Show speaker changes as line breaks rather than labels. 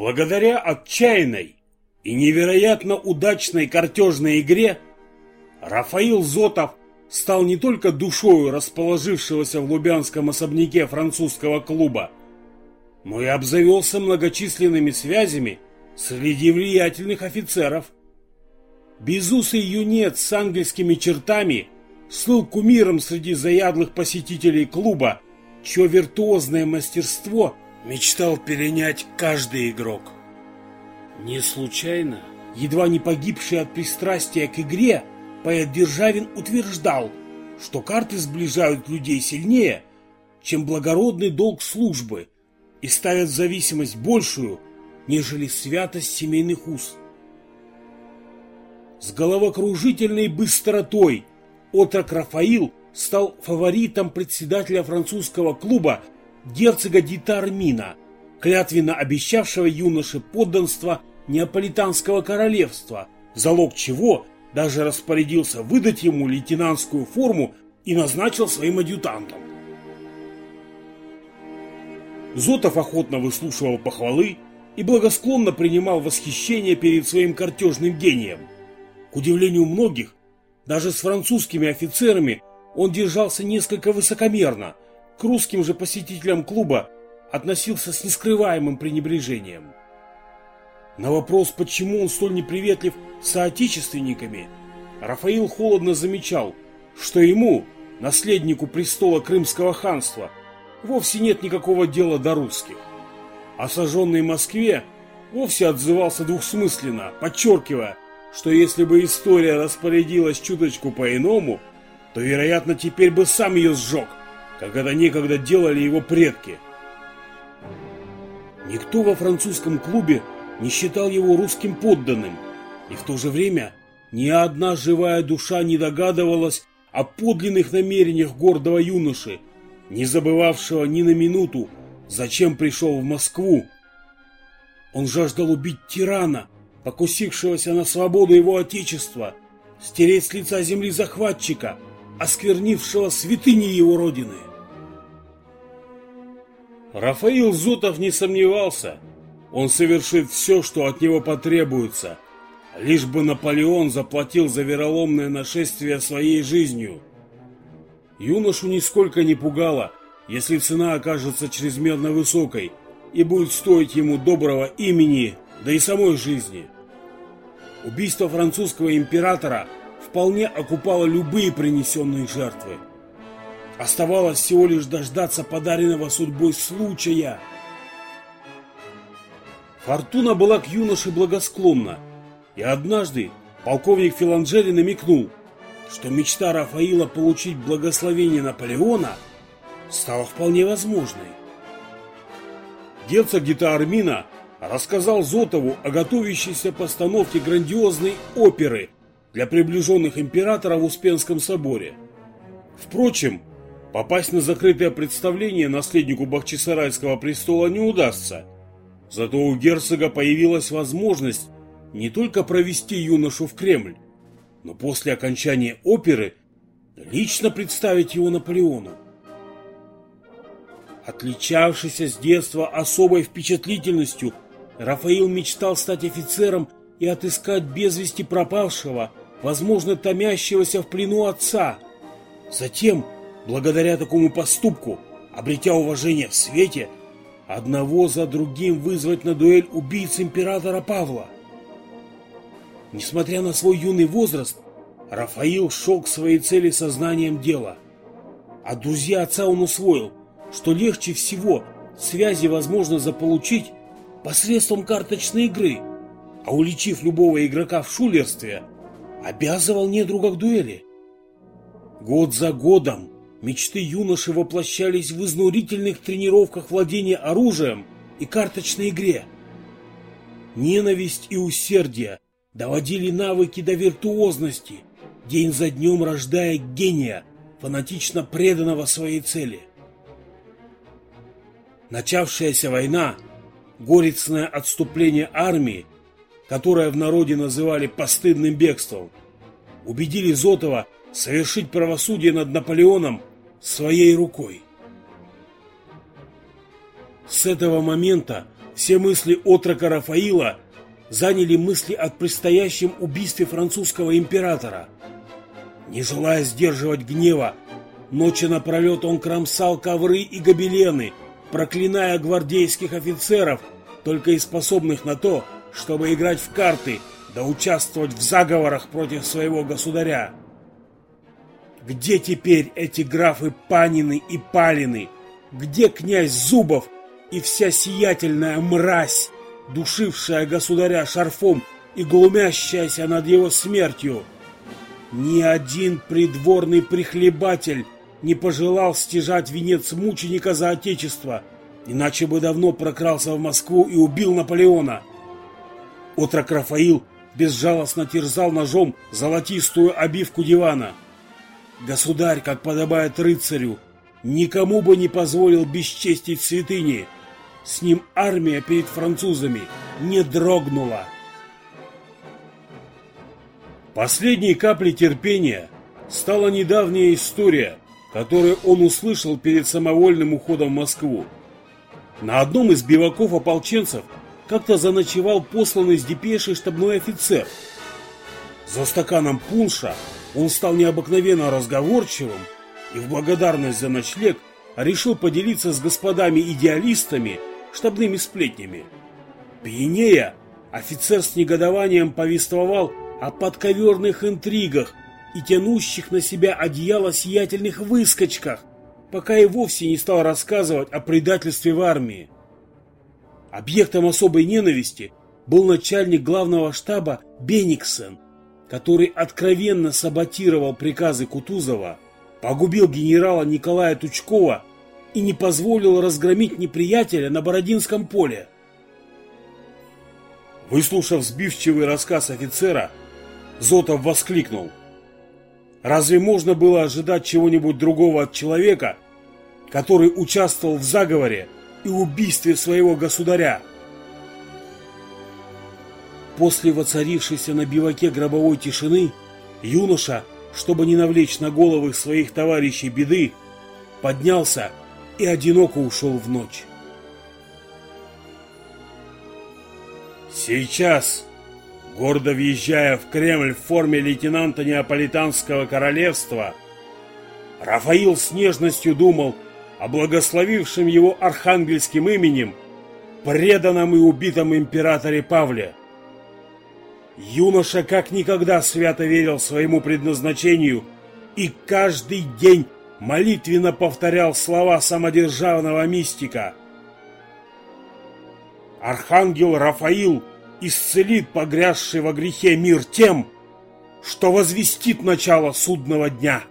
Благодаря отчаянной и невероятно удачной картежной игре Рафаил Зотов стал не только душою расположившегося в Лубянском особняке французского клуба, но и обзавелся многочисленными связями среди влиятельных офицеров. Безусый юнец с ангельскими чертами слыл кумиром среди заядлых посетителей клуба, чье виртуозное мастерство мечтал перенять каждый игрок. Не случайно, едва не погибший от пристрастия к игре, поэт Державин утверждал, что карты сближают людей сильнее, чем благородный долг службы и ставят в зависимость большую, нежели святость семейных уз. С головокружительной быстротой отрок Рафаил стал фаворитом председателя французского клуба герцога Дитармина, клятвенно обещавшего юноше подданство Неаполитанского королевства, залог чего даже распорядился выдать ему лейтенантскую форму и назначил своим адъютантом. Зотов охотно выслушивал похвалы и благосклонно принимал восхищение перед своим картежным гением. К удивлению многих, даже с французскими офицерами он держался несколько высокомерно, к русским же посетителям клуба относился с нескрываемым пренебрежением. На вопрос, почему он столь неприветлив соотечественниками, Рафаил холодно замечал, что ему, наследнику престола Крымского ханства, вовсе нет никакого дела до русских. А сожженный Москве вовсе отзывался двухсмысленно, подчеркивая, что если бы история распорядилась чуточку по-иному, то, вероятно, теперь бы сам ее сжег, как это некогда делали его предки. Никто во французском клубе не считал его русским подданным, и в то же время ни одна живая душа не догадывалась о подлинных намерениях гордого юноши, не забывавшего ни на минуту, зачем пришел в Москву. Он жаждал убить тирана, покусившегося на свободу его отечества, стереть с лица земли захватчика, осквернившего святыни его родины. Рафаил Зотов не сомневался – он совершит все, что от него потребуется, лишь бы Наполеон заплатил за вероломное нашествие своей жизнью. Юношу нисколько не пугало, если цена окажется чрезмерно высокой и будет стоить ему доброго имени, да и самой жизни. Убийство французского императора вполне окупало любые принесенные жертвы. Оставалось всего лишь дождаться подаренного судьбой случая – Фортуна была к юноше благосклонна, и однажды полковник Филанджери намекнул, что мечта Рафаила получить благословение Наполеона стала вполне возможной. Герцог Гитаармина рассказал Зотову о готовящейся постановке грандиозной оперы для приближенных императора в Успенском соборе. Впрочем, попасть на закрытое представление наследнику Бахчисарайского престола не удастся – Зато у герцога появилась возможность не только провести юношу в Кремль, но после окончания оперы лично представить его Наполеону. Отличавшийся с детства особой впечатлительностью, Рафаил мечтал стать офицером и отыскать без вести пропавшего, возможно, томящегося в плену отца. Затем, благодаря такому поступку, обретя уважение в свете, одного за другим вызвать на дуэль убийц императора Павла. Несмотря на свой юный возраст, Рафаил шел к своей цели сознанием дела. А друзья отца он усвоил, что легче всего связи возможно заполучить посредством карточной игры, а уличив любого игрока в шулерстве, обязывал недруга к дуэли. Год за годом Мечты юноши воплощались в изнурительных тренировках владения оружием и карточной игре. Ненависть и усердие доводили навыки до виртуозности, день за днем рождая гения, фанатично преданного своей цели. Начавшаяся война, горестное отступление армии, которое в народе называли постыдным бегством, убедили Зотова совершить правосудие над Наполеоном своей рукой. С этого момента Все мысли отрока Рафаила заняли мысли о предстоящем убийстве французского императора. Не желая сдерживать гнева, ночи напролет он кромсал ковры и гобелены, проклиная гвардейских офицеров, только и способных на то, чтобы играть в карты да участвовать в заговорах против своего государя. Где теперь эти графы Панины и Палины? Где князь Зубов и вся сиятельная мразь, душившая государя шарфом и глумящаяся над его смертью? Ни один придворный прихлебатель не пожелал стяжать венец мученика за отечество, иначе бы давно прокрался в Москву и убил Наполеона. Отрок Рафаил безжалостно терзал ножом золотистую обивку дивана. Государь, как подобает рыцарю, никому бы не позволил бесчестить святыни. С ним армия перед французами не дрогнула. Последней каплей терпения стала недавняя история, которую он услышал перед самовольным уходом в Москву. На одном из биваков ополченцев как-то заночевал посланный с депешей штабной офицер. За стаканом пунша он стал необыкновенно разговорчивым и в благодарность за ночлег решил поделиться с господами-идеалистами штабными сплетнями. Пьянея, офицер с негодованием повествовал о подковерных интригах и тянущих на себя одеяло сиятельных выскочках, пока и вовсе не стал рассказывать о предательстве в армии. Объектом особой ненависти был начальник главного штаба Бениксен, который откровенно саботировал приказы Кутузова, погубил генерала Николая Тучкова и не позволил разгромить неприятеля на Бородинском поле. Выслушав сбивчивый рассказ офицера, Зотов воскликнул. «Разве можно было ожидать чего-нибудь другого от человека, который участвовал в заговоре и убийстве своего государя. После воцарившейся на биваке гробовой тишины, юноша, чтобы не навлечь на головы своих товарищей беды, поднялся и одиноко ушел в ночь. Сейчас, гордо въезжая в Кремль в форме лейтенанта Неаполитанского королевства, Рафаил с нежностью думал о благословившем его архангельским именем, преданном и убитом императоре Павле. Юноша как никогда свято верил своему предназначению и каждый день молитвенно повторял слова самодержавного мистика. Архангел Рафаил исцелит погрязший во грехе мир тем, что возвестит начало судного дня.